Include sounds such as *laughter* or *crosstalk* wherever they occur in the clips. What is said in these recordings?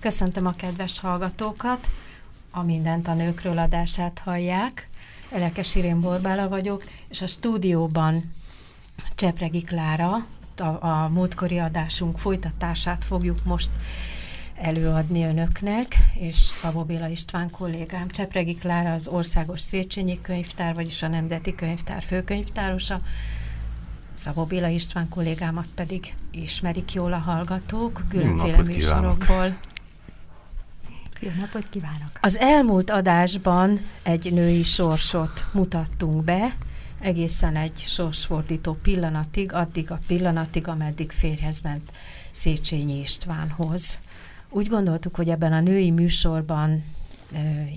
Köszöntöm a kedves hallgatókat, a Mindent a nőkről adását hallják. Elekes Irén Borbála vagyok, és a stúdióban Csepregi Klára, a, a múltkori adásunk folytatását fogjuk most előadni önöknek, és Szabó Béla István kollégám. Csepregi Klára az Országos Széchenyi Könyvtár, vagyis a Nemzeti Könyvtár főkönyvtárosa, Szabó Béla István kollégámat pedig ismerik jól a hallgatók, különféle műsorokból. Jó napot kívánok! Az elmúlt adásban egy női sorsot mutattunk be, egészen egy sorsfordító pillanatig, addig a pillanatig, ameddig férhez ment Széchenyi Istvánhoz. Úgy gondoltuk, hogy ebben a női műsorban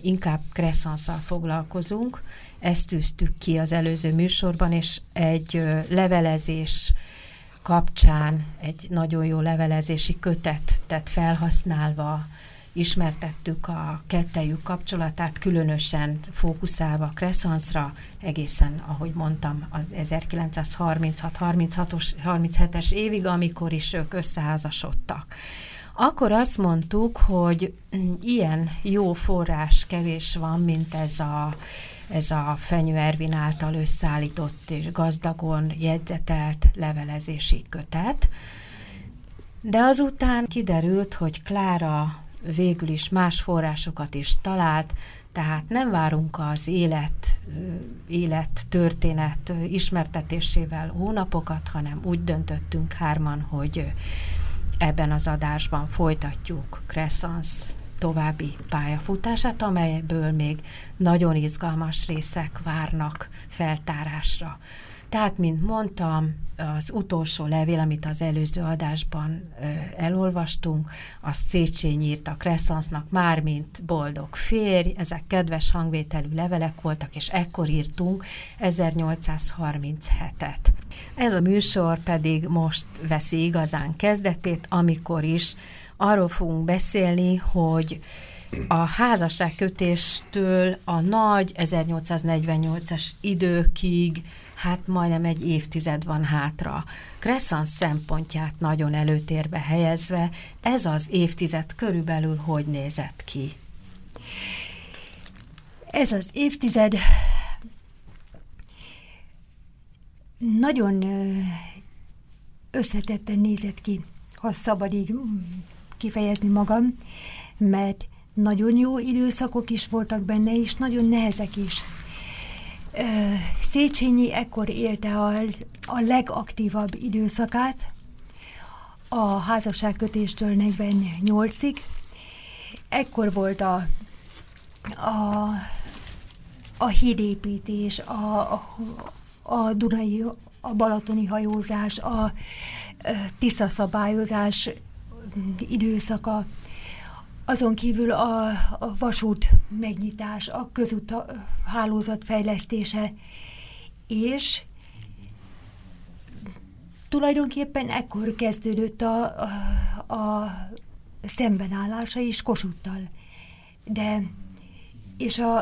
inkább kresszanszal foglalkozunk, ezt tűztük ki az előző műsorban, és egy levelezés kapcsán egy nagyon jó levelezési kötetet felhasználva ismertettük a kettejük kapcsolatát, különösen fókuszálva Kresszanszra, egészen, ahogy mondtam, az 1936-37-es évig, amikor is ők összeházasodtak. Akkor azt mondtuk, hogy mm, ilyen jó forrás kevés van, mint ez a, ez a Fenyő Ervin által összeállított és gazdagon jegyzetelt levelezési kötet. De azután kiderült, hogy Klára végül is más forrásokat is talált, tehát nem várunk az élet, élet történet ismertetésével hónapokat, hanem úgy döntöttünk hárman, hogy ebben az adásban folytatjuk Crescens további pályafutását, amelyből még nagyon izgalmas részek várnak feltárásra. Tehát, mint mondtam, az utolsó levél, amit az előző adásban ö, elolvastunk, azt Széchenyi írta Kresszansznak már, mint boldog férj, ezek kedves hangvételű levelek voltak, és ekkor írtunk 1837-et. Ez a műsor pedig most veszi igazán kezdetét, amikor is arról fogunk beszélni, hogy a házasságkötéstől a nagy 1848-as időkig hát majdnem egy évtized van hátra. Crescent szempontját nagyon előtérbe helyezve, ez az évtized körülbelül hogy nézett ki? Ez az évtized nagyon összetetten nézett ki, ha szabad így kifejezni magam, mert nagyon jó időszakok is voltak benne, és nagyon nehezek is. Széchenyi ekkor élte a, a legaktívabb időszakát, a házasságkötéstől 48-ig. Ekkor volt a, a, a hídépítés, a, a, a Dunai, a balatoni hajózás, a Tisza szabályozás időszaka, azon kívül a, a vasút megnyitás, a közút hálózat fejlesztése, és tulajdonképpen ekkor kezdődött a, a, a szembenállása is Kossuthtal. De, és a,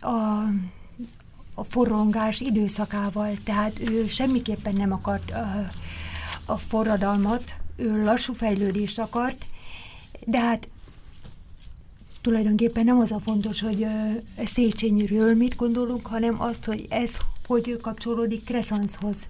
a, a forrongás időszakával, tehát ő semmiképpen nem akart a, a forradalmat, ő lassú fejlődést akart, de hát tulajdonképpen nem az a fontos, hogy Széchenyiről mit gondolunk, hanem azt, hogy ez hogy kapcsolódik Kresszanszhoz.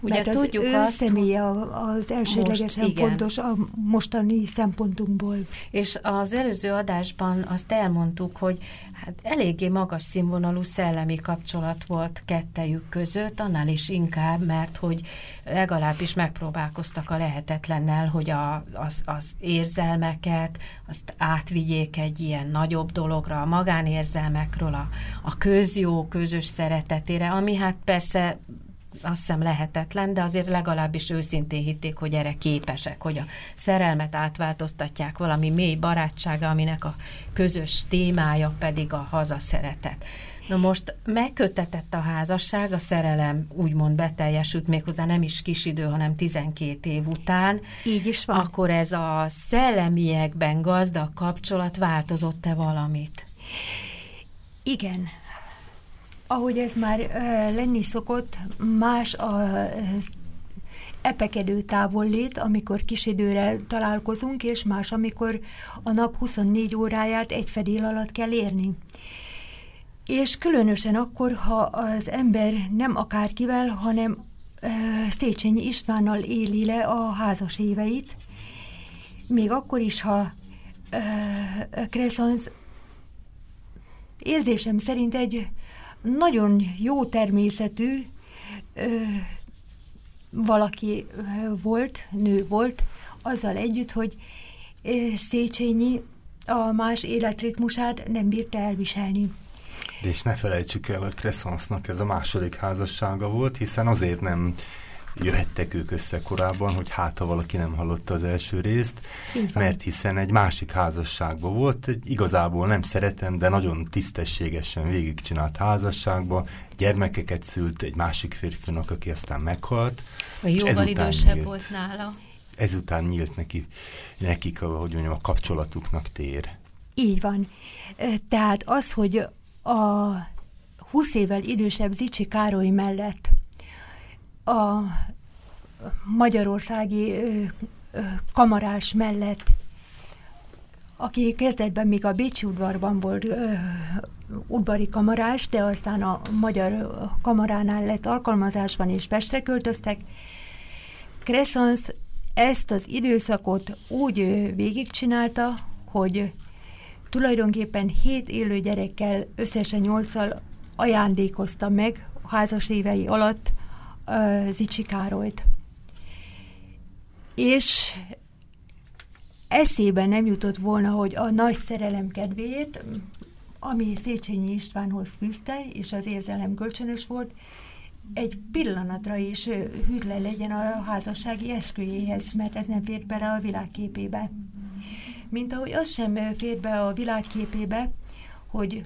Ugye Mert tudjuk az ő azt, személye az elsődlegesen most, fontos a mostani szempontunkból. És az előző adásban azt elmondtuk, hogy hát eléggé magas színvonalú szellemi kapcsolat volt kettejük között, annál is inkább, mert hogy legalábbis megpróbálkoztak a lehetetlennel, hogy a, az, az érzelmeket, azt átvigyék egy ilyen nagyobb dologra, a magánérzelmekről, a, a közjó, közös szeretetére, ami hát persze azt hiszem lehetetlen, de azért legalábbis őszintén hitték, hogy erre képesek, hogy a szerelmet átváltoztatják valami mély barátsága, aminek a közös témája pedig a hazaszeretet. Na most megkötetett a házasság, a szerelem úgymond beteljesült, méghozzá nem is kis idő, hanem 12 év után. Így is van. Akkor ez a szellemiekben gazdag kapcsolat változott-e valamit? Igen. Ahogy ez már lenni szokott, más a uh, epekedő távollét, amikor kis időre találkozunk, és más, amikor a nap 24 óráját egy fedél alatt kell érni. És különösen akkor, ha az ember nem akárkivel, hanem uh, Széchenyi Istvánnal éli le a házas éveit, még akkor is, ha Crescens érzésem szerint egy nagyon jó természetű uh, valaki volt, nő volt, azzal együtt, hogy Széchenyi a más életritmusát nem bírta elviselni. De és ne felejtsük el, hogy Crescensnak ez a második házassága volt, hiszen azért nem jöhettek ők össze korábban, hogy hát ha valaki nem hallotta az első részt, mert hiszen egy másik házasságban volt, egy igazából nem szeretem, de nagyon tisztességesen végigcsinált házasságban, gyermekeket szült egy másik férfinak, aki aztán meghalt. A jóval idősebb nyílt, volt nála. Ezután nyílt neki, nekik, ahogy mondjam, a kapcsolatuknak tér. Így van. Tehát az, hogy a 20 évvel idősebb Zicsi Károly mellett a magyarországi ö, kamarás mellett, aki kezdetben még a Bécsi udvarban volt udvari kamarás, de aztán a magyar kamaránál lett alkalmazásban és Pestre költöztek. Crescens ezt az időszakot úgy végigcsinálta, hogy tulajdonképpen hét élő gyerekkel, összesen nyolccal ajándékozta meg házas évei alatt Zicsi Károlyt. És eszébe nem jutott volna, hogy a nagy szerelem kedvéért, ami Széchenyi Istvánhoz fűzte, és az érzelem kölcsönös volt, egy pillanatra is hűtlen legyen a házassági esküjéhez, mert ez nem fér bele a világképébe mint ahogy az sem fér be a világképébe, hogy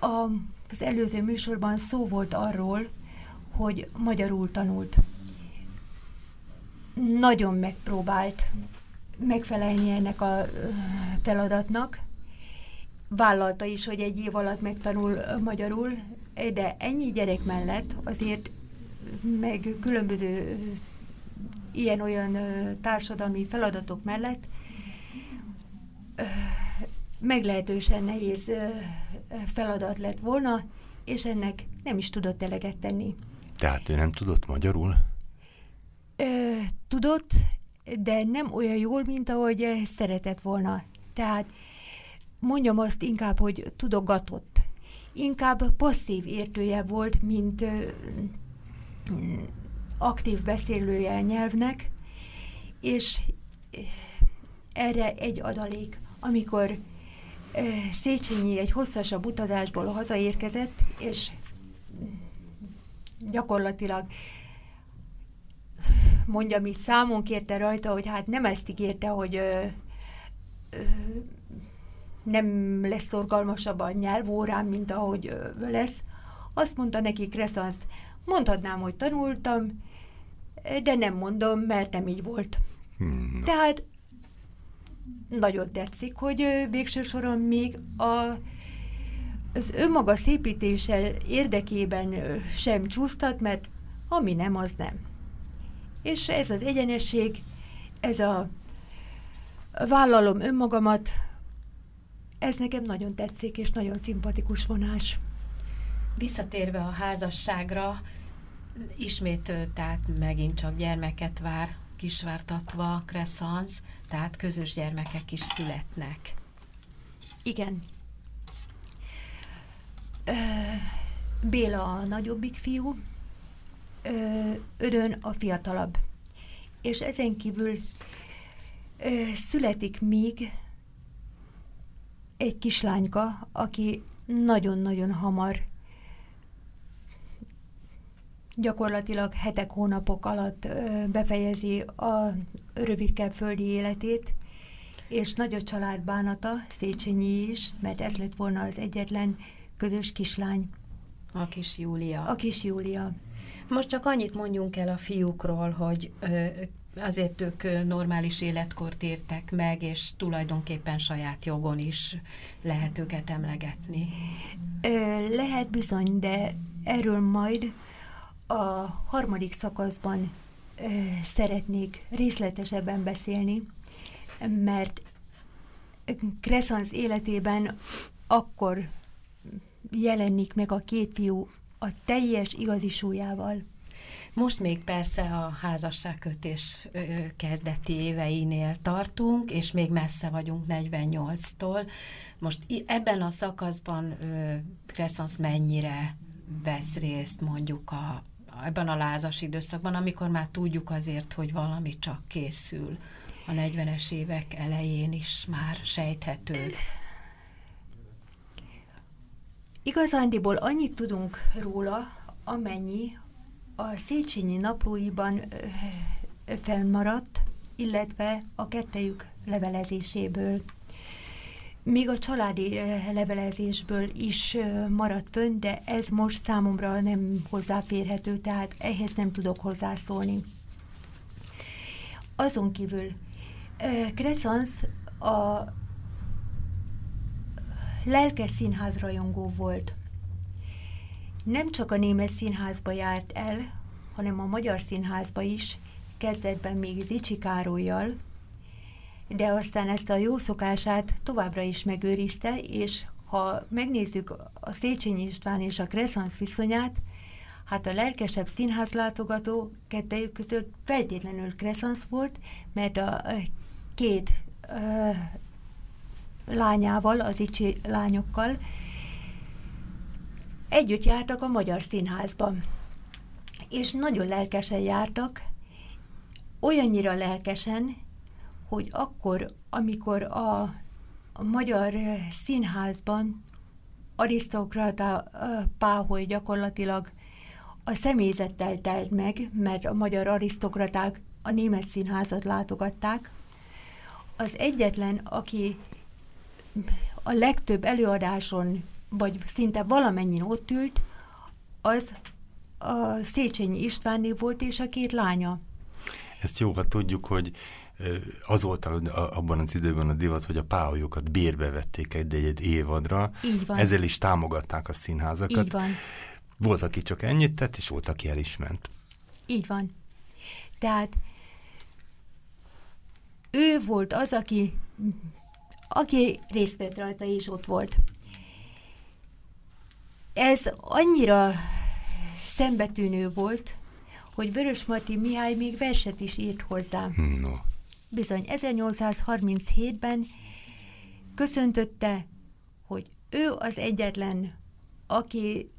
a, az előző műsorban szó volt arról, hogy magyarul tanult. Nagyon megpróbált megfelelni ennek a feladatnak. Vállalta is, hogy egy év alatt megtanul magyarul, de ennyi gyerek mellett azért meg különböző ilyen-olyan társadalmi feladatok mellett meglehetősen nehéz feladat lett volna, és ennek nem is tudott eleget tenni. Tehát ő nem tudott magyarul? Ö, tudott, de nem olyan jól, mint ahogy szeretett volna. Tehát mondjam azt inkább, hogy tudogatott. Inkább passzív értője volt, mint ö, aktív beszélője a nyelvnek, és erre egy adalék amikor Széchenyi egy hosszasabb utazásból hazaérkezett, és gyakorlatilag mondja, mi számon kérte rajta, hogy hát nem ezt ígérte, hogy ö, ö, nem lesz szorgalmasabb a nyelvórán, mint ahogy ö, lesz. Azt mondta neki Kresszansz, mondhatnám, hogy tanultam, de nem mondom, mert nem így volt. Hmm. Tehát nagyon tetszik, hogy végső soron még a, az önmaga szépítése érdekében sem csúsztat, mert ami nem, az nem. És ez az egyenesség, ez a vállalom önmagamat, ez nekem nagyon tetszik, és nagyon szimpatikus vonás. Visszatérve a házasságra, ismét tehát megint csak gyermeket vár kisvártatva, kresszansz, tehát közös gyermekek is születnek. Igen. Béla a nagyobbik fiú, Örön a fiatalabb. És ezen kívül születik még egy kislányka, aki nagyon-nagyon hamar gyakorlatilag hetek, hónapok alatt befejezi a rövidkebb földi életét, és nagy a család bánata, Széchenyi is, mert ez lett volna az egyetlen közös kislány. A kis Júlia. A kis Júlia. Most csak annyit mondjunk el a fiúkról, hogy ö, azért ők normális életkort értek meg, és tulajdonképpen saját jogon is lehet őket emlegetni. Ö, lehet bizony, de erről majd a harmadik szakaszban ö, szeretnék részletesebben beszélni, mert Crescens életében akkor jelenik meg a két fiú a teljes igazi súlyával. Most még persze a házasságkötés kezdeti éveinél tartunk, és még messze vagyunk 48-tól. Most ebben a szakaszban Crescens mennyire vesz részt mondjuk a, ebben a lázas időszakban, amikor már tudjuk azért, hogy valami csak készül. A 40-es évek elején is már sejthető. Igazándiból annyit tudunk róla, amennyi a Széchenyi naplóiban fennmaradt, illetve a kettejük levelezéséből. Még a családi levelezésből is maradt fönn, de ez most számomra nem hozzáférhető, tehát ehhez nem tudok hozzászólni. Azon kívül Crescens a lelkes színházrajongó volt. Nem csak a német színházba járt el, hanem a magyar színházba is, kezdetben még Zicsi Károlyjal, de aztán ezt a jó szokását továbbra is megőrizte, és ha megnézzük a Széchenyi István és a Crescens viszonyát, hát a lelkesebb színházlátogató kettejük között feltétlenül Crescens volt, mert a két uh, lányával, az Icsi lányokkal együtt jártak a Magyar Színházban. És nagyon lelkesen jártak, olyannyira lelkesen, hogy akkor, amikor a, a Magyar Színházban arisztokrata páholy gyakorlatilag a személyzettel telt meg, mert a magyar arisztokraták a német színházat látogatták, az egyetlen, aki a legtöbb előadáson, vagy szinte valamennyi ott ült, az a Széchenyi Istvánné volt, és a két lánya. Ezt jó, ha tudjuk, hogy az volt abban az időben a divat, hogy a pályokat bérbe vették egy, egy évadra. Így van. Ezzel is támogatták a színházakat. Így van. Volt, aki csak ennyit tett, és volt, aki el is ment. Így van. Tehát ő volt az, aki aki részt vett rajta és ott volt. Ez annyira szembetűnő volt, hogy Vörös Marti Mihály még verset is írt hozzá. No. Bizony, 1837-ben köszöntötte, hogy ő az egyetlen, aki,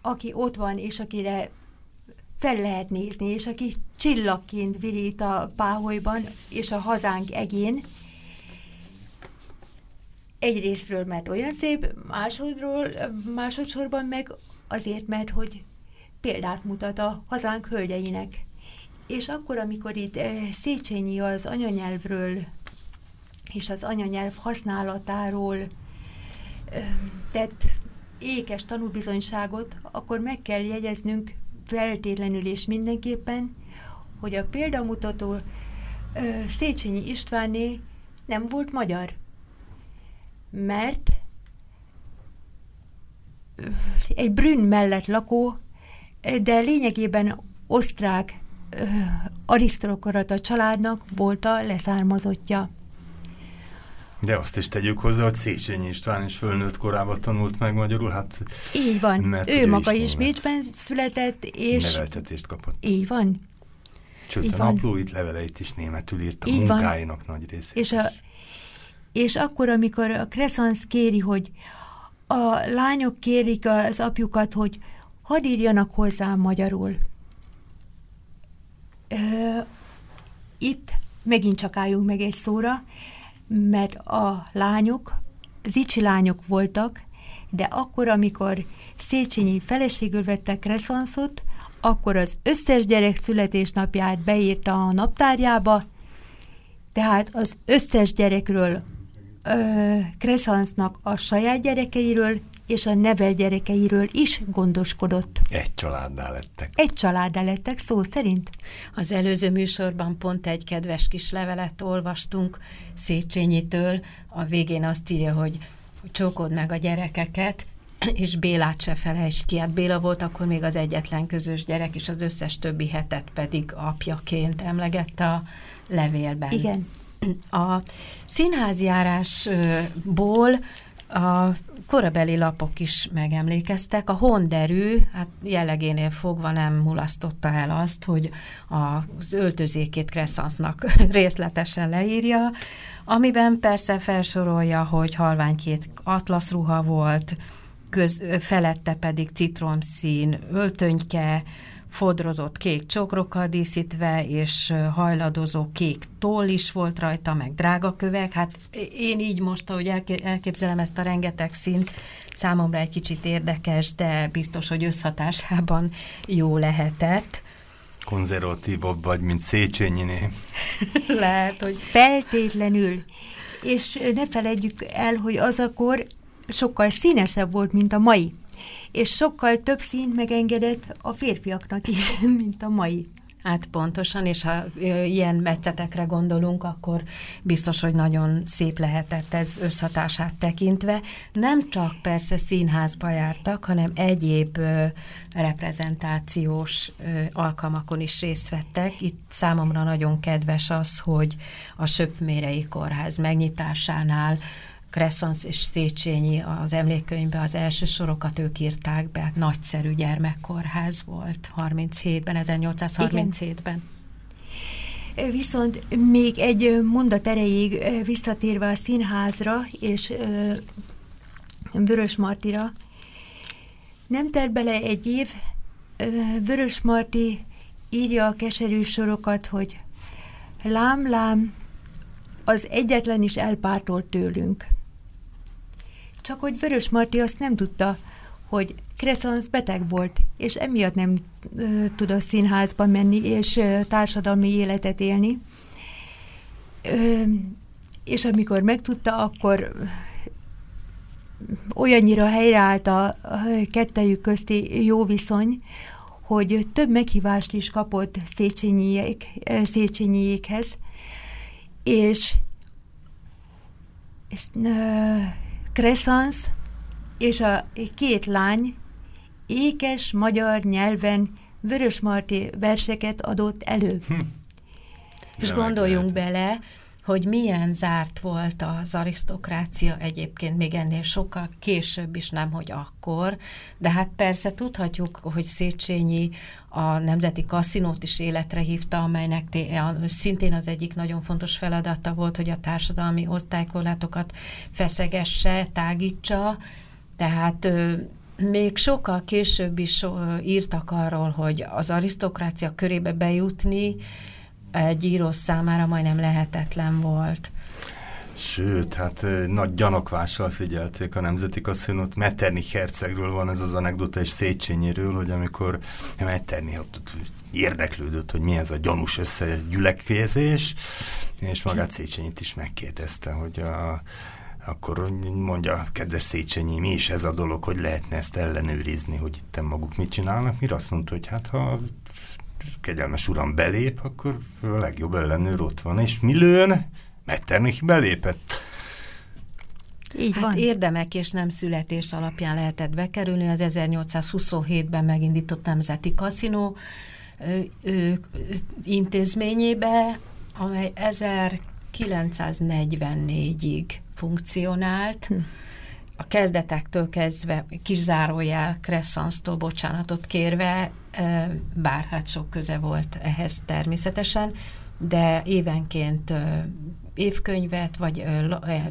aki ott van, és akire fel lehet nézni, és aki csillagként virít a páholyban, és a hazánk egén, Egyrésztről, mert olyan szép, másodról, másodszorban meg azért, mert hogy példát mutat a hazánk hölgyeinek. És akkor, amikor itt eh, Széchenyi az anyanyelvről és az anyanyelv használatáról eh, tett ékes tanúbizonyságot, akkor meg kell jegyeznünk feltétlenül és mindenképpen, hogy a példamutató eh, Széchenyi Istvánné nem volt magyar mert egy Brünn mellett lakó, de lényegében osztrák arisztokrata családnak volt a leszármazottja. De azt is tegyük hozzá, hogy Széchenyi István is fölnőtt korában tanult meg magyarul, hát... Így van, mert ő maga is, is Bécsben született, és... Neveltetést kapott. Így van. Sőt, Így a van. naplóit, leveleit is németül írt a munkáinak nagy részét. És a, és akkor, amikor a Crescens kéri, hogy a lányok kérik az apjukat, hogy hadd írjanak hozzá magyarul. Ö, itt megint csak álljunk meg egy szóra, mert a lányok, zicsi lányok voltak, de akkor, amikor Széchenyi feleségül vette Kresszanszot, akkor az összes gyerek születésnapját beírta a naptárjába, tehát az összes gyerekről Kresszansznak a saját gyerekeiről és a nevel gyerekeiről is gondoskodott. Egy családdá lettek. Egy családdá lettek, szó szerint. Az előző műsorban pont egy kedves kis levelet olvastunk Széchenyitől. A végén azt írja, hogy csókod meg a gyerekeket, és Bélát se felejtsd ki. Hát Béla volt akkor még az egyetlen közös gyerek, és az összes többi hetet pedig apjaként emlegette a levélben. Igen. A színházjárásból a korabeli lapok is megemlékeztek. A honderű, hát jellegénél fogva nem mulasztotta el azt, hogy az öltözékét Kresszansznak *laughs* részletesen leírja, amiben persze felsorolja, hogy halványkét atlaszruha volt, köz, felette pedig citromszín öltönyke, fodrozott kék csokrokkal díszítve, és hajladozó kék toll is volt rajta, meg drága kövek. Hát én így most, ahogy elképzelem ezt a rengeteg színt, számomra egy kicsit érdekes, de biztos, hogy összhatásában jó lehetett. Konzervatívabb vagy, mint Széchenyiné. *laughs* Lehet, hogy... Feltétlenül. És ne felejtjük el, hogy az akkor sokkal színesebb volt, mint a mai és sokkal több színt megengedett a férfiaknak is, *laughs* mint a mai. Hát pontosan, és ha ilyen meccetekre gondolunk, akkor biztos, hogy nagyon szép lehetett ez összhatását tekintve. Nem csak persze színházba jártak, hanem egyéb ö, reprezentációs ö, alkalmakon is részt vettek. Itt számomra nagyon kedves az, hogy a Söpmérei Kórház megnyitásánál Kresszansz és Széchenyi az emlékkönyvben az első sorokat ők írták be, nagyszerű gyermekkorház volt 37-ben, 1837-ben. Viszont még egy mondat erejéig visszatérve a színházra és Vörös Martira, nem telt bele egy év, Vörös Marti írja a keserű sorokat, hogy lám, lám, az egyetlen is elpártolt tőlünk. Csak hogy Vörös Marti azt nem tudta, hogy Kresszansz beteg volt, és emiatt nem ö, tud a színházba menni, és ö, társadalmi életet élni. Ö, és amikor megtudta, akkor olyannyira helyreállt a, kettejük közti jó viszony, hogy több meghívást is kapott Széchenyiék, Széchenyiékhez, és ezt, Kresszansz és a két lány ékes magyar nyelven Vörösmarty verseket adott elő. Hm. És gondoljunk bele, hogy milyen zárt volt az arisztokrácia egyébként még ennél sokkal később is, nem hogy akkor, de hát persze tudhatjuk, hogy Széchenyi a Nemzeti Kaszinót is életre hívta, amelynek szintén az egyik nagyon fontos feladata volt, hogy a társadalmi osztálykorlátokat feszegesse, tágítsa, tehát még sokkal később is írtak arról, hogy az arisztokrácia körébe bejutni, egy írós számára majdnem lehetetlen volt. Sőt, hát nagy gyanakvással figyelték a Nemzeti Kaszinót. Metternich hercegről van ez az anekdota, és Széchenyiről, hogy amikor Metternich érdeklődött, hogy mi ez a gyanús összegyülekezés, és magát Széchenyit is megkérdezte, hogy a, akkor mondja, kedves Széchenyi, mi is ez a dolog, hogy lehetne ezt ellenőrizni, hogy itt maguk mit csinálnak. Mire azt mondta, hogy hát ha kegyelmes uram belép, akkor a legjobb ellenőr ott van. És mi lőn? Metternich belépett. Így hát van. érdemek és nem születés alapján lehetett bekerülni. Az 1827-ben megindított Nemzeti Kaszinó intézményébe, amely 1944-ig funkcionált. Hm a kezdetektől kezdve kis zárójel Kresszansztól bocsánatot kérve, bár hát sok köze volt ehhez természetesen, de évenként évkönyvet, vagy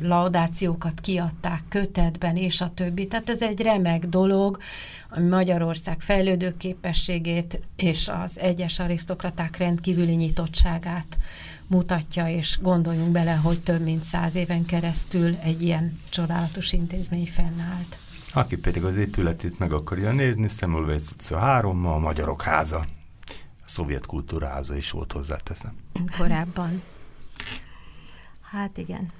laudációkat kiadták kötetben, és a többi. Tehát ez egy remek dolog, ami Magyarország fejlődő képességét és az egyes arisztokraták rendkívüli nyitottságát mutatja, és gondoljunk bele, hogy több mint száz éven keresztül egy ilyen csodálatos intézmény fennállt. Aki pedig az épületét meg akarja nézni, Szemülvejc utca 3 a Magyarok háza. A szovjet kultúráza is volt hozzáteszem. Korábban. Hát igen.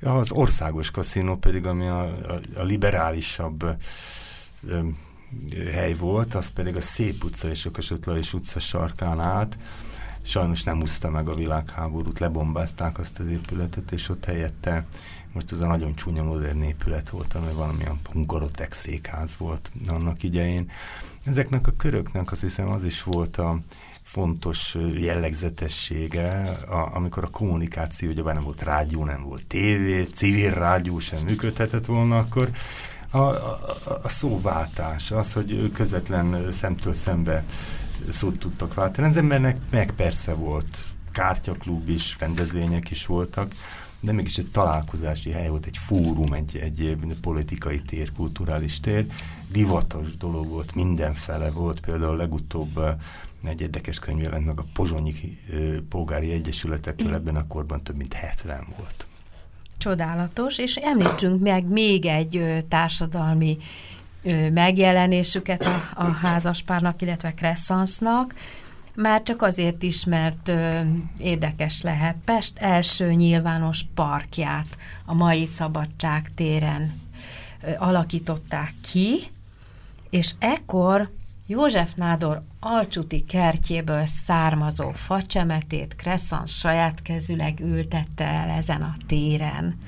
Az országos kaszinó pedig, ami a, a, a liberálisabb ö, hely volt, az pedig a Szép utca és a Kossuth utca sarkán át. Sajnos nem úszta meg a világháborút, lebombázták azt az épületet, és ott helyette most ez a nagyon csúnya modern épület volt, ami valamilyen punkorotek székház volt annak idején. Ezeknek a köröknek azt hiszem az is volt a fontos jellegzetessége, a, amikor a kommunikáció, ugye nem volt rádió, nem volt tévé, civil rádió sem működhetett volna, akkor a, a, a szóváltás, az, hogy közvetlen szemtől szembe szót tudtak váltani. Az embernek meg persze volt kártyaklub is, rendezvények is voltak, de mégis egy találkozási hely volt, egy fórum, egy, egy politikai tér, kulturális tér. Divatos dolog volt, mindenfele volt, például legutóbb egy érdekes könyv jelent meg a Pozsonyi Polgári Egyesületektől, ebben a korban több mint 70 volt. Csodálatos, és említsünk meg még egy társadalmi megjelenésüket a, a házaspárnak, illetve Kresszansznak, már csak azért is, mert ö, érdekes lehet. Pest első nyilvános parkját a mai Szabadság téren ö, alakították ki, és ekkor József Nádor alcsuti kertjéből származó facsemetét Kresszan saját kezüleg ültette el ezen a téren.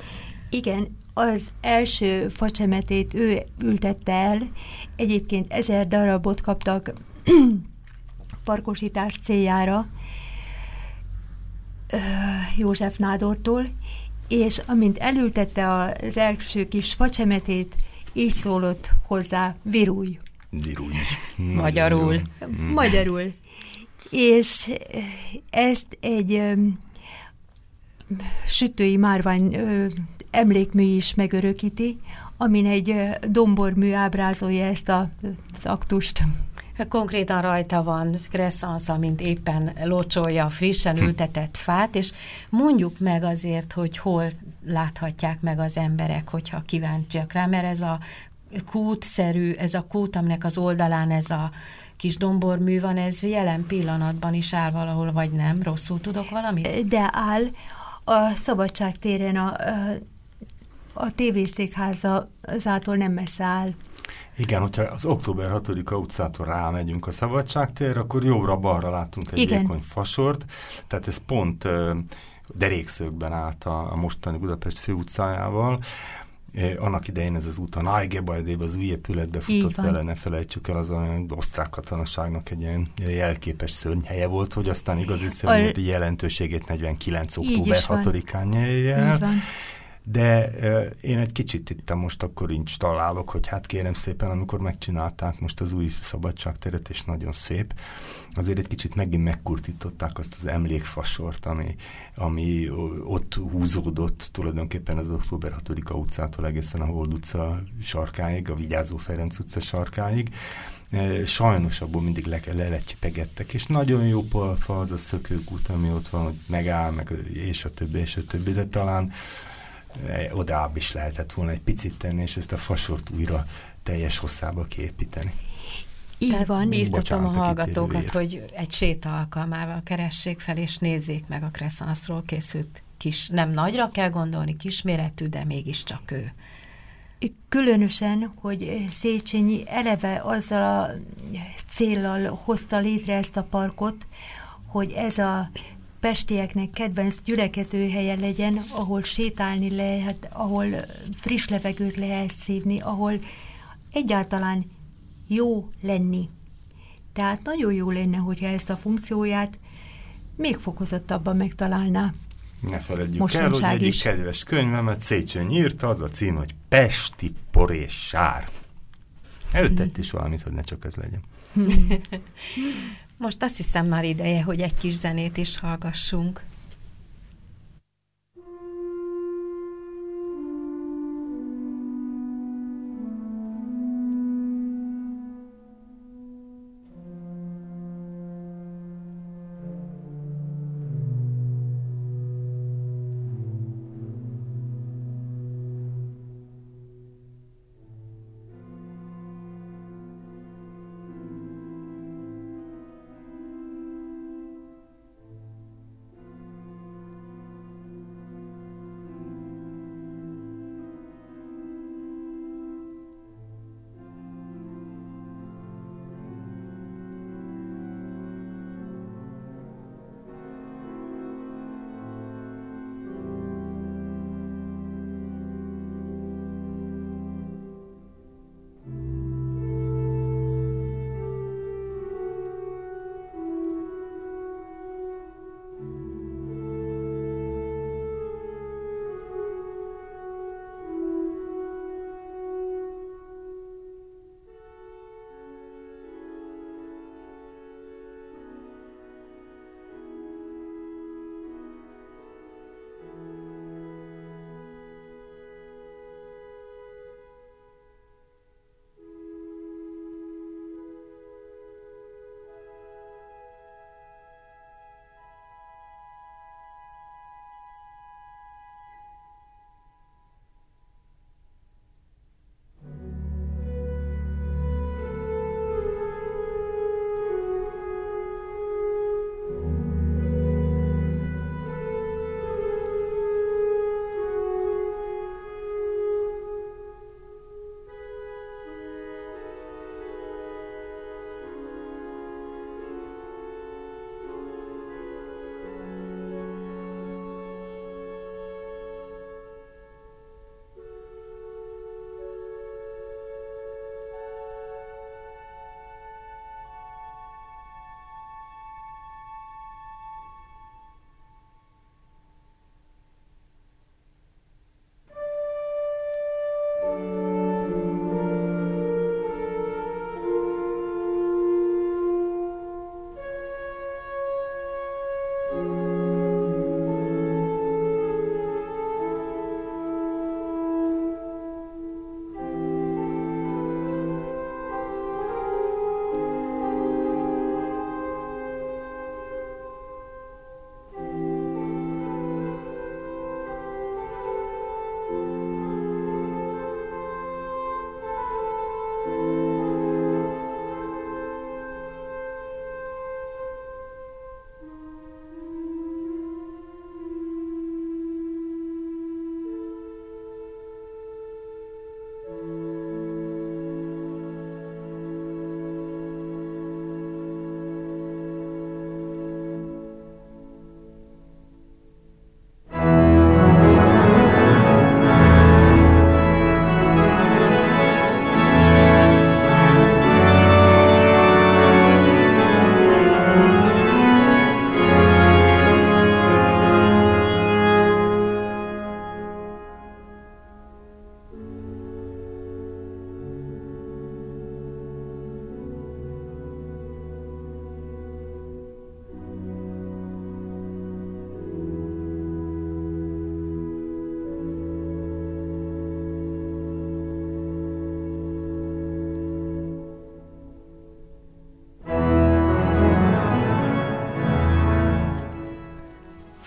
Igen, az első facsemetét ő ültette el, egyébként ezer darabot kaptak *clears throat* parkosítás céljára József Nádortól, és amint elültette az első kis facsemetét, így szólott hozzá virúj. Virúj. Magyarul. Mm. Magyarul. És ezt egy ö, sütői márvány ö, emlékmű is megörökíti, amin egy dombormű ábrázolja ezt a, az aktust. Konkrétan rajta van Crescence, mint éppen locsolja a frissen ültetett fát, és mondjuk meg azért, hogy hol láthatják meg az emberek, hogyha kíváncsiak rá, mert ez a kútszerű, ez a kút, aminek az oldalán ez a kis dombormű van, ez jelen pillanatban is áll valahol, vagy nem? Rosszul tudok valamit? De áll. A Szabadság téren a, a tévészékháza azától nem messze áll. Igen, hogyha az október 6 utcától rámegyünk a Szabadságtér, akkor jobbra-balra látunk egy Igen. vékony fasort, tehát ez pont derékszögben állt a, a mostani Budapest főutcájával, annak idején ez az út a Nájgebajdébe, az új épületbe futott vele, ne felejtsük el, az a osztrák katonaságnak egy ilyen jelképes szörnyhelye volt, hogy aztán igazi szörny jelentőségét 49. október 6-án nyelje el. De én egy kicsit itt most akkor nincs találok, hogy hát kérem szépen, amikor megcsinálták most az új szabadságteret, és nagyon szép, azért egy kicsit megint megkurtították azt az emlékfasort, ami, ami ott húzódott tulajdonképpen az október 6 utcától egészen a Hold utca sarkáig, a Vigyázó Ferenc utca sarkáig. Sajnos abból mindig le, le lecsipegettek, és nagyon jó palfa az a szökőkút, ami ott van, hogy megáll, meg és a többi, és a többi, de talán odább is lehetett volna egy picit tenni, és ezt a fasort újra teljes hosszába kiépíteni. Így Tehát van. Bíztatom a hallgatókat, hogy egy séta alkalmával keressék fel, és nézzék meg a Cressanszról készült kis, nem nagyra kell gondolni, kisméretű, de mégiscsak ő. Különösen, hogy Széchenyi eleve azzal a céllal hozta létre ezt a parkot, hogy ez a pestieknek kedvenc gyülekezőhelye legyen, ahol sétálni lehet, ahol friss levegőt lehet szívni, ahol egyáltalán jó lenni. Tehát nagyon jó lenne, hogyha ezt a funkcióját még fokozottabban megtalálná. Ne feledjük el, hogy egyik is. kedves könyvemet Széchenyi írta, az a cím, hogy Pesti por és sár. Előtett is valamit, hogy ne csak ez legyen. *laughs* Most azt hiszem már ideje, hogy egy kis zenét is hallgassunk.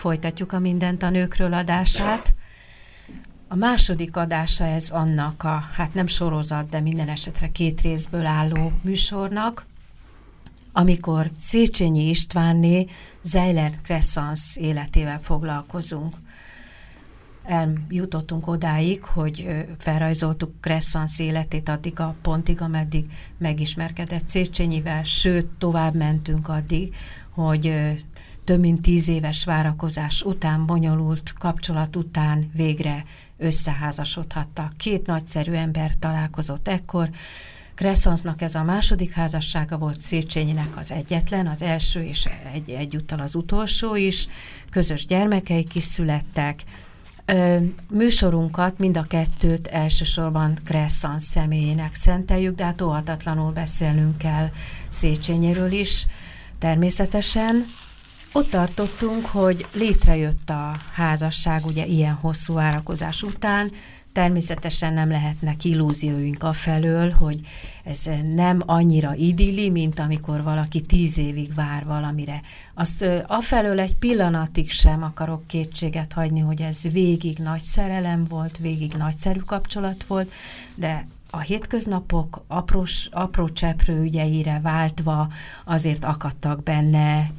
Folytatjuk a Mindent a nőkről adását. A második adása ez annak a, hát nem sorozat, de minden esetre két részből álló műsornak, amikor Széchenyi Istvánné Zeiler Crescens életével foglalkozunk. Eljutottunk odáig, hogy felrajzoltuk Crescens életét addig a pontig, ameddig megismerkedett Széchenyivel, sőt, tovább mentünk addig, hogy több mint tíz éves várakozás után, bonyolult kapcsolat után végre összeházasodhattak. Két nagyszerű ember találkozott ekkor, Kresszonsznak ez a második házassága volt, Széchenyinek az egyetlen, az első és egy, egyúttal az utolsó is, közös gyermekeik is születtek. Ö, műsorunkat, mind a kettőt elsősorban Kresszansz személyének szenteljük, de hát óhatatlanul beszélnünk kell Széchenyiről is, természetesen. Ott tartottunk, hogy létrejött a házasság ugye ilyen hosszú várakozás után, természetesen nem lehetnek illúzióink afelől, hogy ez nem annyira idilli, mint amikor valaki tíz évig vár valamire. Azt afelől egy pillanatig sem akarok kétséget hagyni, hogy ez végig nagy szerelem volt, végig nagyszerű kapcsolat volt, de a hétköznapok aprós, apró cseprő ügyeire váltva azért akadtak benne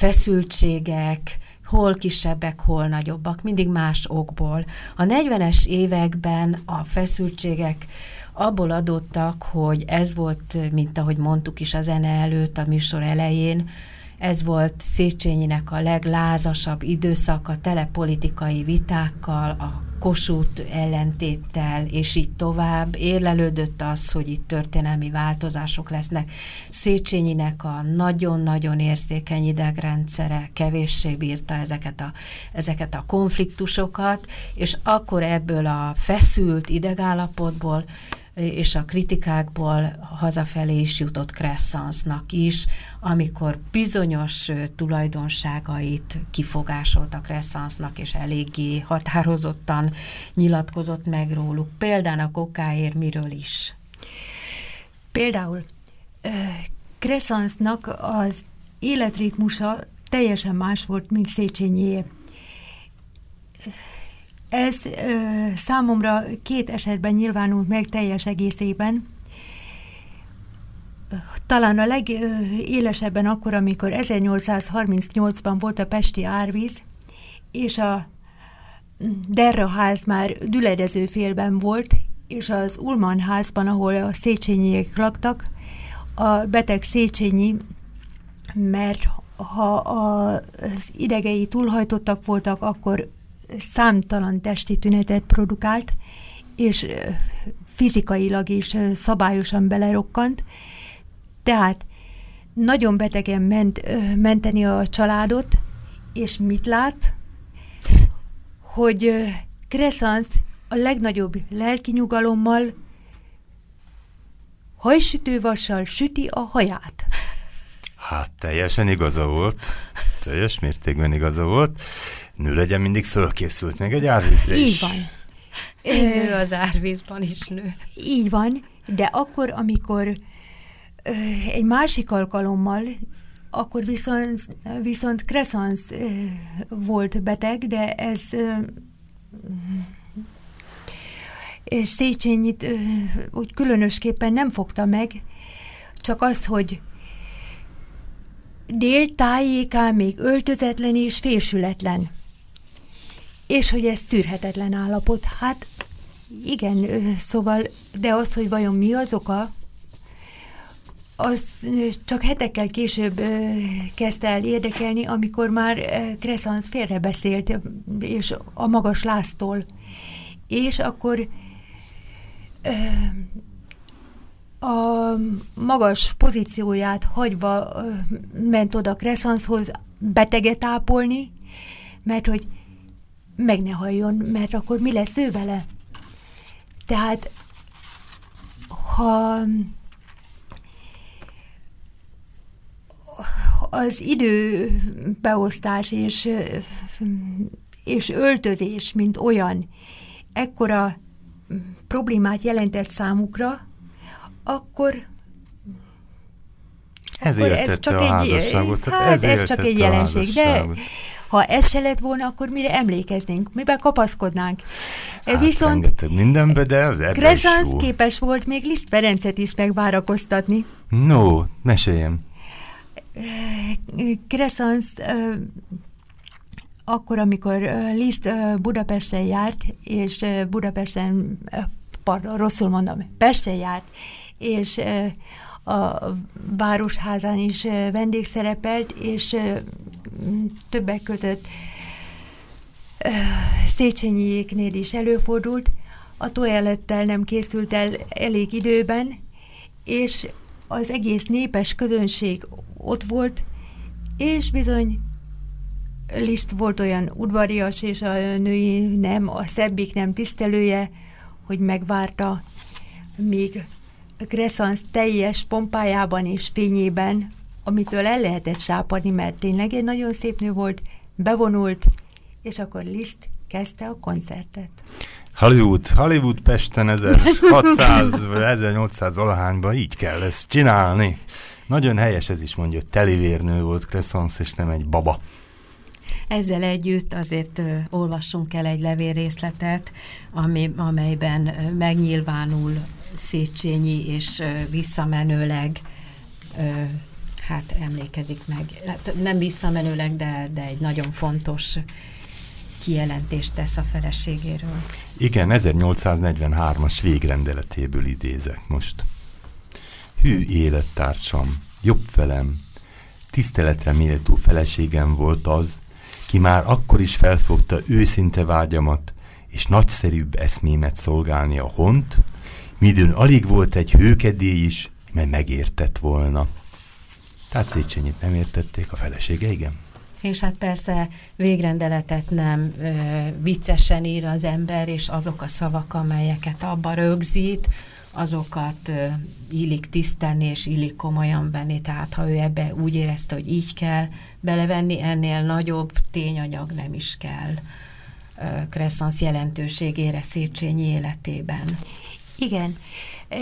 feszültségek, hol kisebbek, hol nagyobbak, mindig más okból. A 40-es években a feszültségek abból adottak, hogy ez volt, mint ahogy mondtuk is a zene előtt, a műsor elején, ez volt Széchenyinek a leglázasabb időszaka, telepolitikai vitákkal, a Kossuth ellentéttel, és így tovább. Érlelődött az, hogy itt történelmi változások lesznek. Széchenyinek a nagyon-nagyon érzékeny idegrendszere kevéssé bírta ezeket a, ezeket a konfliktusokat, és akkor ebből a feszült idegállapotból és a kritikákból hazafelé is jutott Crescensnak is, amikor bizonyos tulajdonságait kifogásoltak Crescensnak, és eléggé határozottan nyilatkozott meg róluk. Például a kokáért miről is? Például Crescensnak az életritmusa teljesen más volt, mint Széchenyié ez ö, számomra két esetben nyilvánult meg teljes egészében. Talán a legélesebben akkor, amikor 1838-ban volt a Pesti árvíz, és a Derra ház már düledező félben volt, és az Ulman házban, ahol a Széchenyiek laktak, a beteg Széchenyi, mert ha az idegei túlhajtottak voltak, akkor számtalan testi tünetet produkált, és fizikailag is szabályosan belerokkant. Tehát nagyon betegen ment, menteni a családot, és mit lát? Hogy Crescens a legnagyobb lelki nyugalommal hajsütővassal süti a haját. Hát teljesen igaza volt. Teljes mértékben igaza volt. Nő legyen mindig fölkészült, meg egy árvízre Így is. van. Nő az árvízban is nő. Így van, de akkor, amikor ö, egy másik alkalommal, akkor viszont, viszont Crescens volt beteg, de ez ö, Széchenyit úgy különösképpen nem fogta meg, csak az, hogy dél tájékán még öltözetlen és fésületlen. És hogy ez tűrhetetlen állapot. Hát igen, szóval, de az, hogy vajon mi az oka, az csak hetekkel később kezdte el érdekelni, amikor már Crescens félrebeszélt, és a magas láztól. És akkor a magas pozícióját hagyva ment oda Crescenshoz beteget ápolni, mert hogy meg ne halljon, mert akkor mi lesz ő vele? Tehát, ha az időbeosztás és, és öltözés, mint olyan, ekkora problémát jelentett számukra, akkor ez akkor ez csak a egy, hát ez, ez csak egy jelenség, de ha ez se lett volna, akkor mire emlékeznénk, miben kapaszkodnánk. Hát Viszont mindenbe, de az Krezánsz képes volt még Liszt Ferencet is megvárakoztatni. No, meséljem. Kresszansz akkor, amikor Liszt Budapesten járt, és Budapesten, pardon, rosszul mondom, Pesten járt, és a Városházán is vendégszerepelt, és többek között Széchenyiéknél is előfordult, a tojálettel nem készült el elég időben, és az egész népes közönség ott volt, és bizony Liszt volt olyan udvarias, és a női nem, a szebbik nem tisztelője, hogy megvárta, míg Crescens teljes pompájában és fényében, amitől el lehetett sápadni, mert tényleg egy nagyon szép nő volt, bevonult, és akkor Liszt kezdte a koncertet. Hollywood, Hollywood Pesten 1600 *laughs* vagy 1800 valahányban így kell ezt csinálni. Nagyon helyes ez is mondja, hogy telivérnő volt Crescens, és nem egy baba. Ezzel együtt azért ö, olvassunk el egy levélrészletet, ami, amelyben ö, megnyilvánul Széchenyi, és ö, visszamenőleg ö, hát emlékezik meg. Hát nem visszamenőleg, de, de egy nagyon fontos kijelentést tesz a feleségéről. Igen, 1843-as végrendeletéből idézek most. Hű élettársam, jobb felem, tiszteletre méltó feleségem volt az, ki már akkor is felfogta őszinte vágyamat, és nagyszerűbb eszmémet szolgálni a hont, midőn alig volt egy hőkedély is, mely megértett volna. Tehát Széchenyit nem értették, a felesége igen. És hát persze végrendeletet nem ö, viccesen ír az ember, és azok a szavak, amelyeket abba rögzít, azokat illik tisztelni és illik komolyan venni, tehát ha ő ebbe úgy érezte, hogy így kell belevenni, ennél nagyobb tényanyag nem is kell Kresszansz jelentőségére Széchenyi életében. Igen,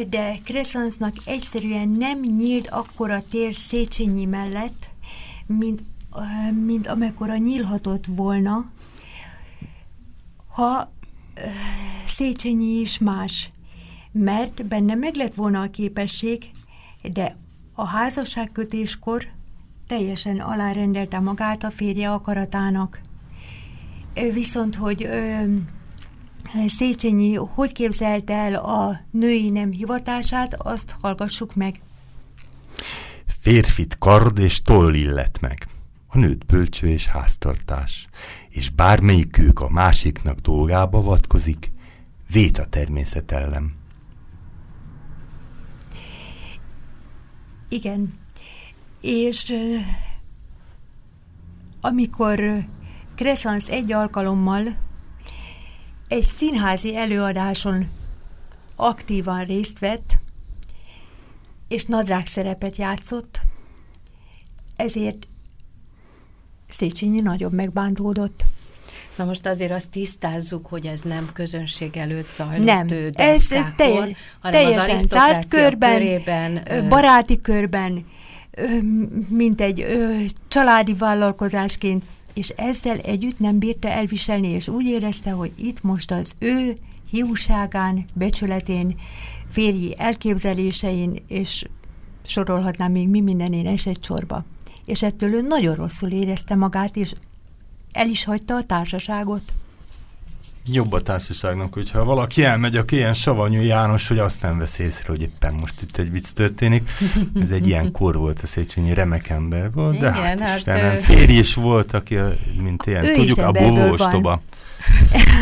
de Kresszansznak egyszerűen nem nyílt akkora tér Széchenyi mellett, mint, mint amekkora nyílhatott volna, ha Széchenyi is más mert benne meg lett volna a képesség, de a házasságkötéskor teljesen alárendelte magát a férje akaratának. Viszont, hogy Széchenyi hogy képzelte el a női nem hivatását, azt hallgassuk meg. Férfit kard és toll illet meg, a nőt bölcső és háztartás, és bármelyikük a másiknak dolgába vatkozik, vét a természet ellen. Igen. És amikor Crescens egy alkalommal egy színházi előadáson aktívan részt vett, és nadrág szerepet játszott, ezért Széchenyi nagyon megbántódott. Na most azért azt tisztázzuk, hogy ez nem közönség előtt zajlott Nem, ez telj, teljesen zárt körben, körében, baráti körben, mint egy családi vállalkozásként, és ezzel együtt nem bírta elviselni, és úgy érezte, hogy itt most az ő hiúságán, becsületén, férji elképzelésein, és sorolhatnám még mi mindenén esett sorba. És ettől ő nagyon rosszul érezte magát, és el is hagyta a társaságot. Jobb a társaságnak, hogyha valaki elmegy, aki ilyen savanyú János, hogy azt nem vesz észre, hogy éppen most itt egy vicc történik. Ez egy ilyen kor volt, a Széchenyi remek ember volt, de Igen, hát, hát Istenem, ő... férj is volt, aki, mint ilyen, ő tudjuk, a bovó ostoba.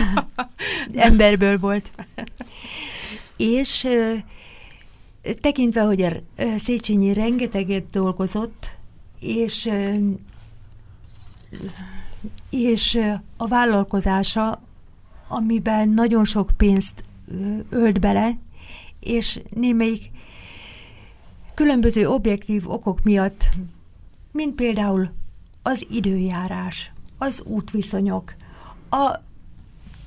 *laughs* emberből volt. És tekintve, hogy a Széchenyi rengeteget dolgozott, és és a vállalkozása, amiben nagyon sok pénzt ölt bele, és némelyik különböző objektív okok miatt, mint például az időjárás, az útviszonyok, a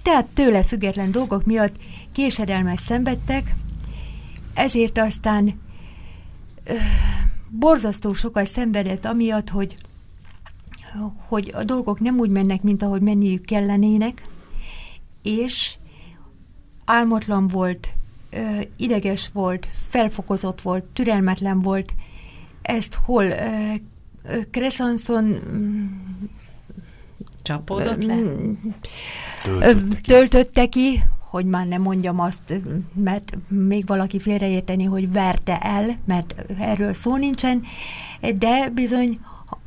tehát tőle független dolgok miatt késedelmet szenvedtek, ezért aztán ö, borzasztó sokat szenvedett amiatt, hogy hogy a dolgok nem úgy mennek, mint ahogy menniük kellenének, és álmatlan volt, ideges volt, felfokozott volt, türelmetlen volt. Ezt hol Kresanson mm, csapódott le? Töltötte ki. töltötte ki, hogy már nem mondjam azt, mert még valaki félreérteni, hogy verte el, mert erről szó nincsen, de bizony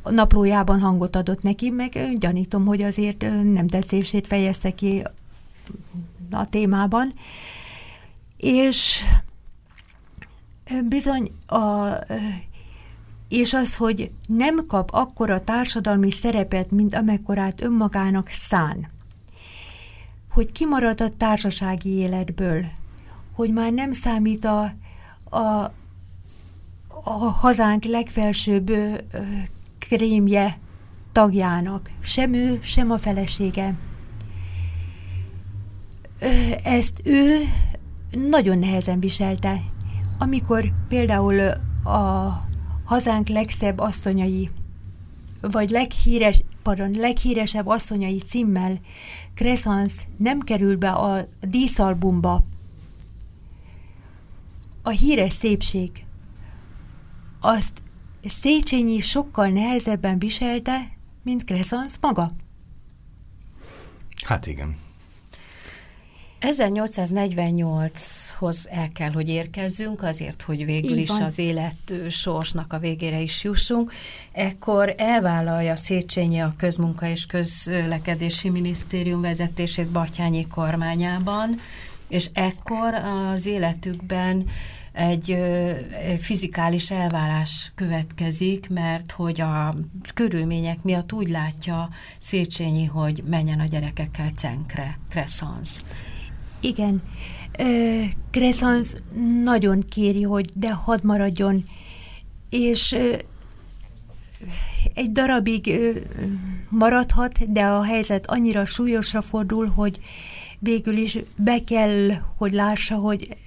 naplójában hangot adott neki, meg gyanítom, hogy azért nem tetszését fejezte ki a témában. És bizony a, és az, hogy nem kap akkora társadalmi szerepet, mint amekkorát önmagának szán. Hogy kimarad a társasági életből, hogy már nem számít a, a, a hazánk legfelsőbb krémje tagjának, sem ő, sem a felesége. Ezt ő nagyon nehezen viselte. Amikor például a hazánk legszebb asszonyai, vagy leghíres, pardon, leghíresebb asszonyai címmel Crescens nem kerül be a díszalbumba, a híres szépség, azt Széchenyi sokkal nehezebben viselte, mint Crescens maga. Hát igen. 1848-hoz el kell, hogy érkezzünk, azért, hogy végül is az élet sorsnak a végére is jussunk. Ekkor elvállalja Széchenyi a közmunka és közlekedési minisztérium vezetését Batyányi kormányában, és ekkor az életükben egy fizikális elválás következik, mert hogy a körülmények miatt úgy látja Széchenyi, hogy menjen a gyerekekkel cenkre, Crescens. Igen. Crescens nagyon kéri, hogy de hadd maradjon, és egy darabig maradhat, de a helyzet annyira súlyosra fordul, hogy végül is be kell, hogy lássa, hogy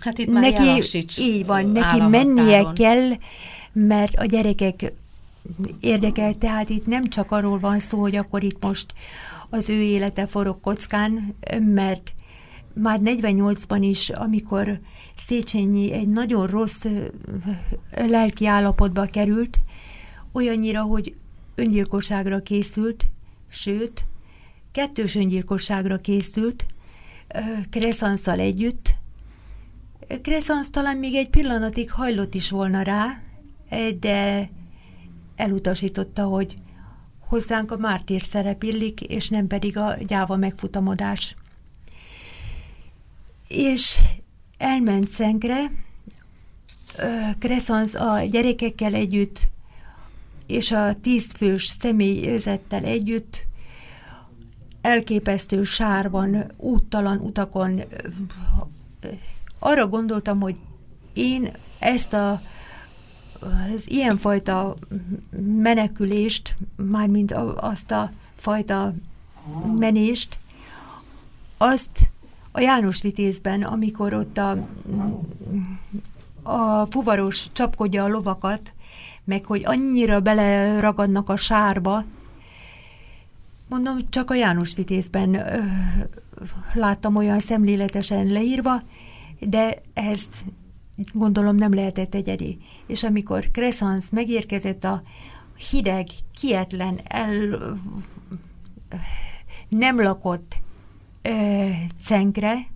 hát itt neki, így van, neki mennie kell, mert a gyerekek érdekel, tehát itt nem csak arról van szó, hogy akkor itt most az ő élete forog kockán, mert már 48-ban is, amikor Széchenyi egy nagyon rossz lelki állapotba került, olyannyira, hogy öngyilkosságra készült, sőt, kettős öngyilkosságra készült, Kresszanszal együtt. Kresszansz talán még egy pillanatig hajlott is volna rá, de elutasította, hogy hozzánk a mártír szerep illik, és nem pedig a gyáva megfutamodás. És elment Szenkre, Kresszansz a gyerekekkel együtt, és a tízfős személyzettel együtt elképesztő sárban, úttalan utakon arra gondoltam, hogy én ezt a az ilyenfajta menekülést, mármint azt a fajta menést, azt a János Vitézben, amikor ott a, a fuvaros csapkodja a lovakat, meg hogy annyira beleragadnak a sárba, mondom, csak a János Vitézben ö, láttam olyan szemléletesen leírva, de ezt gondolom nem lehetett egyedi. És amikor Crescens megérkezett a hideg, kietlen, el nem lakott cenkre,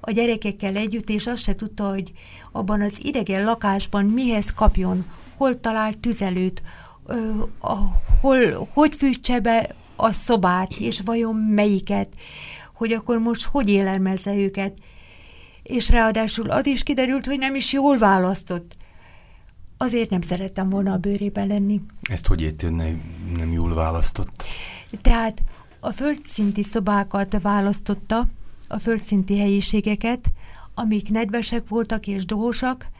a gyerekekkel együtt, és azt se tudta, hogy abban az idegen lakásban mihez kapjon, hol talál tüzelőt, ö, a, hol, hogy fűtse be a szobát, és vajon melyiket, hogy akkor most hogy élelmezze őket. És ráadásul az is kiderült, hogy nem is jól választott. Azért nem szerettem volna a bőrében lenni. Ezt hogy érti, nem, nem jól választott? Tehát a földszinti szobákat választotta, a földszinti helyiségeket, amik nedvesek voltak és dohosak,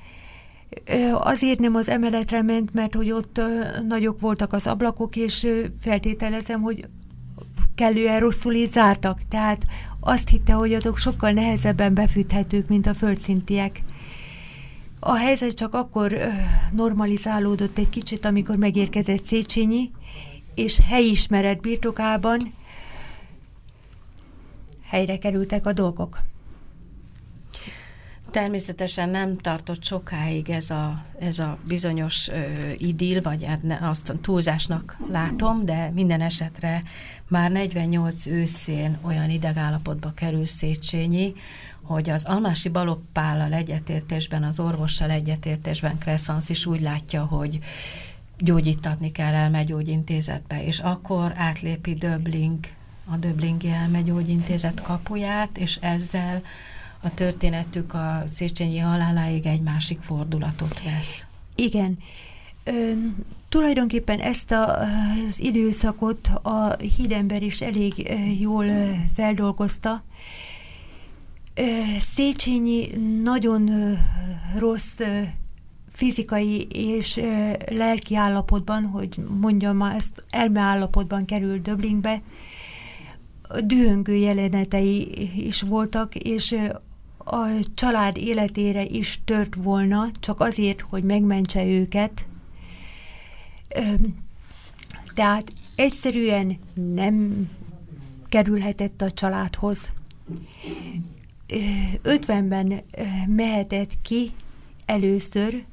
Azért nem az emeletre ment, mert hogy ott nagyok voltak az ablakok, és feltételezem, hogy kellően rosszul is zártak. Tehát azt hitte, hogy azok sokkal nehezebben befűthetők, mint a földszintiek. A helyzet csak akkor normalizálódott egy kicsit, amikor megérkezett Széchenyi, és helyismeret birtokában helyre kerültek a dolgok. Természetesen nem tartott sokáig ez a, ez a bizonyos ö, idill, vagy hát azt túlzásnak látom, de minden esetre már 48 őszén olyan idegállapotba kerül Széchenyi, hogy az Almási Baloppállal egyetértésben, az orvossal egyetértésben Kresszansz is úgy látja, hogy gyógyítatni kell elmegyógyintézetbe, és akkor átlépi Döbling, a Döblingi elmegyógyintézet kapuját, és ezzel a történetük a Széchenyi haláláig egy másik fordulatot vesz. Igen. Ö, tulajdonképpen ezt a, az időszakot a hídember is elég jól feldolgozta. Széchenyi nagyon rossz fizikai és lelki állapotban, hogy mondjam ma ezt, elmeállapotban került Döblingbe, dühöngő jelenetei is voltak, és a család életére is tört volna, csak azért, hogy megmentse őket. Tehát egyszerűen nem kerülhetett a családhoz. 50-ben mehetett ki először,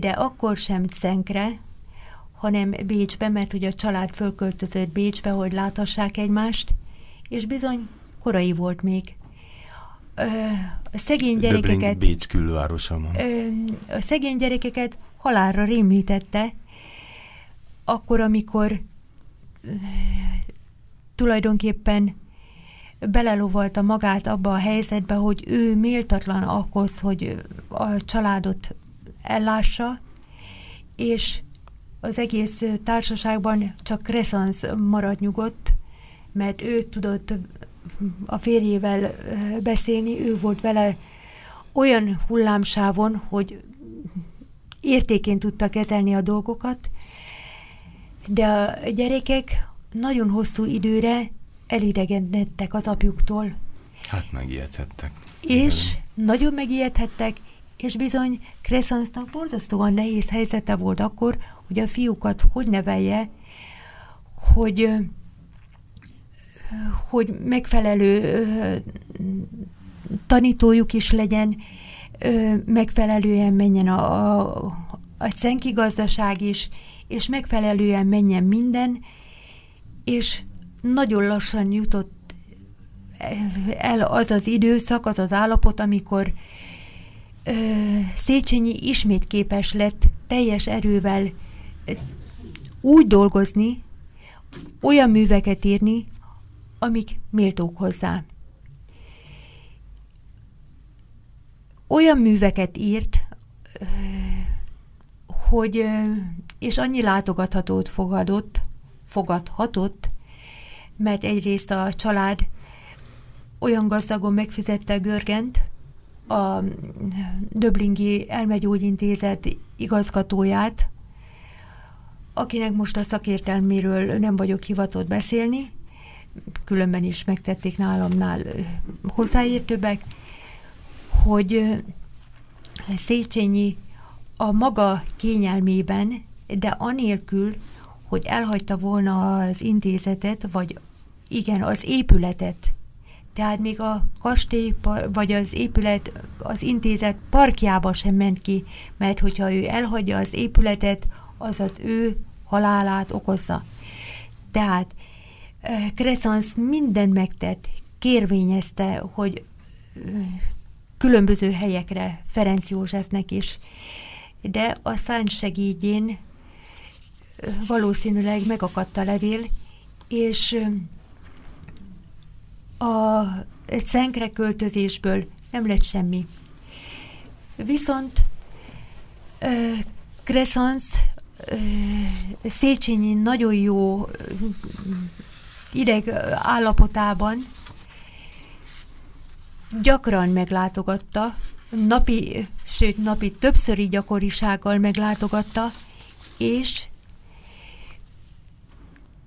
de akkor sem Szenkre, hanem Bécsbe, mert ugye a család fölköltözött Bécsbe, hogy láthassák egymást, és bizony korai volt még. A szegény gyerekeket... Bécs külvárosa A szegény gyerekeket halálra rémítette, akkor, amikor tulajdonképpen belelovalta magát abba a helyzetbe, hogy ő méltatlan ahhoz, hogy a családot ellássa, és az egész társaságban csak Crescens maradt nyugodt, mert ő tudott a férjével beszélni, ő volt vele olyan hullámsávon, hogy értékén tudta kezelni a dolgokat, de a gyerekek nagyon hosszú időre elidegenedtek az apjuktól. Hát megijedhettek. És Igen. nagyon megijedhettek, és bizony Crescensnak borzasztóan nehéz helyzete volt akkor, hogy a fiúkat hogy nevelje, hogy hogy megfelelő tanítójuk is legyen, megfelelően menjen a, a, a szenki gazdaság is, és megfelelően menjen minden, és nagyon lassan jutott el az az időszak, az az állapot, amikor ö, Széchenyi ismét képes lett teljes erővel úgy dolgozni, olyan műveket írni, amik méltók hozzá. Olyan műveket írt, hogy, és annyi látogathatót fogadott, fogadhatott, mert egyrészt a család olyan gazdagon megfizette Görgent, a Döblingi Elmegyógyintézet igazgatóját, akinek most a szakértelméről nem vagyok hivatott beszélni, különben is megtették nálamnál hozzáértőbbek, hogy Széchenyi a maga kényelmében, de anélkül, hogy elhagyta volna az intézetet, vagy igen, az épületet. Tehát még a kastély, vagy az épület, az intézet parkjába sem ment ki, mert hogyha ő elhagyja az épületet, az az ő halálát okozza. Tehát Crescens mindent megtett, kérvényezte, hogy különböző helyekre, Ferenc Józsefnek is, de a szány segédjén valószínűleg megakadt a levél, és a szenkre költözésből nem lett semmi. Viszont Crescens Széchenyi nagyon jó ideg állapotában gyakran meglátogatta, napi, sőt napi többszöri gyakorisággal meglátogatta, és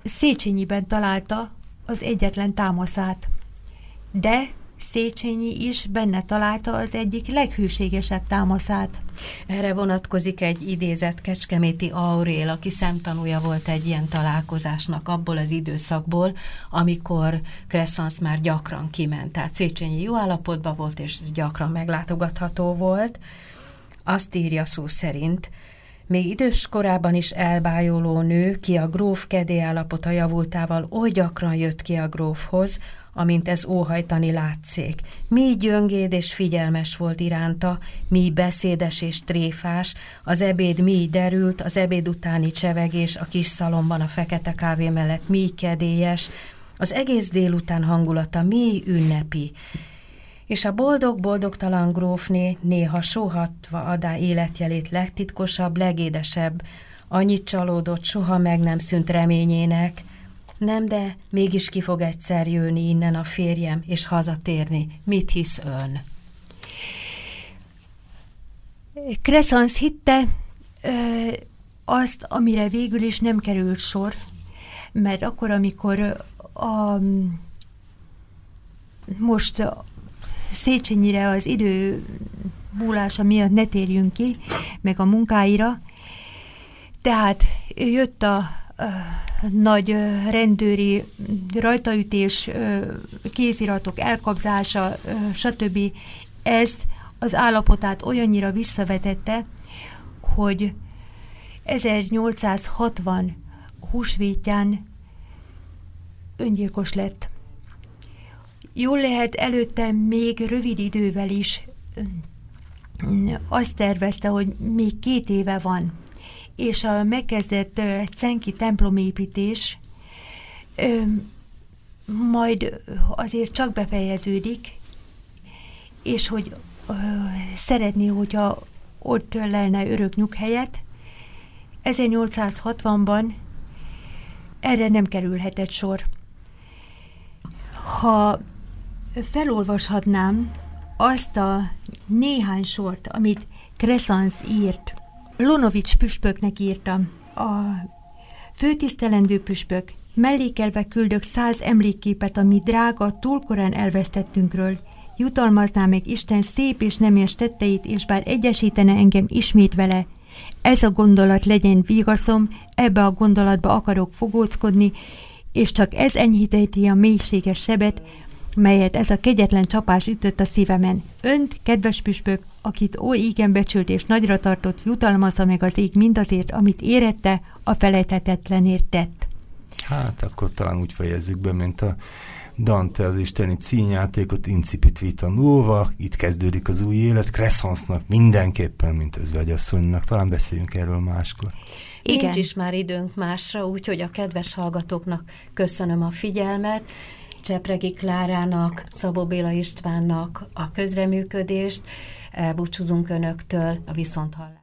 Széchenyiben találta az egyetlen támaszát. De Széchenyi is benne találta az egyik leghűségesebb támaszát. Erre vonatkozik egy idézet Kecskeméti Aurél, aki szemtanúja volt egy ilyen találkozásnak abból az időszakból, amikor Crescens már gyakran kiment. Tehát Széchenyi jó állapotban volt, és gyakran meglátogatható volt. Azt írja szó szerint, még idős korában is elbájoló nő, ki a gróf kedé állapota javultával oly gyakran jött ki a grófhoz, amint ez óhajtani látszék. Mi gyöngéd és figyelmes volt iránta, mi beszédes és tréfás, az ebéd mi derült, az ebéd utáni csevegés a kis szalomban a fekete kávé mellett mi kedélyes, az egész délután hangulata mi ünnepi, és a boldog-boldogtalan grófné néha sóhatva adá életjelét legtitkosabb, legédesebb, annyit csalódott, soha meg nem szűnt reményének, nem, de mégis ki fog egyszer jönni innen a férjem, és hazatérni. Mit hisz ön? Crescens hitte ö, azt, amire végül is nem került sor, mert akkor, amikor a, most Széchenyire az idő múlása miatt ne térjünk ki, meg a munkáira, tehát jött a, a nagy rendőri rajtaütés, kéziratok elkapzása, stb. Ez az állapotát olyannyira visszavetette, hogy 1860 húsvétján öngyilkos lett. Jól lehet előtte még rövid idővel is azt tervezte, hogy még két éve van és a megkezdett Cenki templomépítés majd azért csak befejeződik, és hogy szeretné, hogyha ott lenne örök nyughelyet. 1860-ban erre nem kerülhetett sor. Ha felolvashatnám azt a néhány sort, amit Crescens írt Lonovics püspöknek írtam. A főtisztelendő püspök, mellékelve küldök száz emlékképet, ami drága, túlkorán elvesztettünkről. Jutalmazná meg Isten szép és nemes tetteit, és bár egyesítene engem ismét vele, ez a gondolat legyen vigaszom, ebbe a gondolatba akarok fogóckodni, és csak ez enyhíteti a mélységes sebet, melyet ez a kegyetlen csapás ütött a szívemen. Önt, kedves püspök, akit ó igen becsült és nagyra tartott, jutalmazza meg az ég mindazért, amit érette, a felejthetetlenért tett. Hát akkor talán úgy fejezzük be, mint a Dante az isteni címjátékot, Incipit Vita Nova, itt kezdődik az új élet, Crescensnak mindenképpen, mint özvegyasszonynak, talán beszéljünk erről máskor. Igen. Nincs is már időnk másra, úgyhogy a kedves hallgatóknak köszönöm a figyelmet, Csepregi Klárának, Szabó Béla Istvánnak a közreműködést, búcsúzunk Önöktől a viszonthallásra.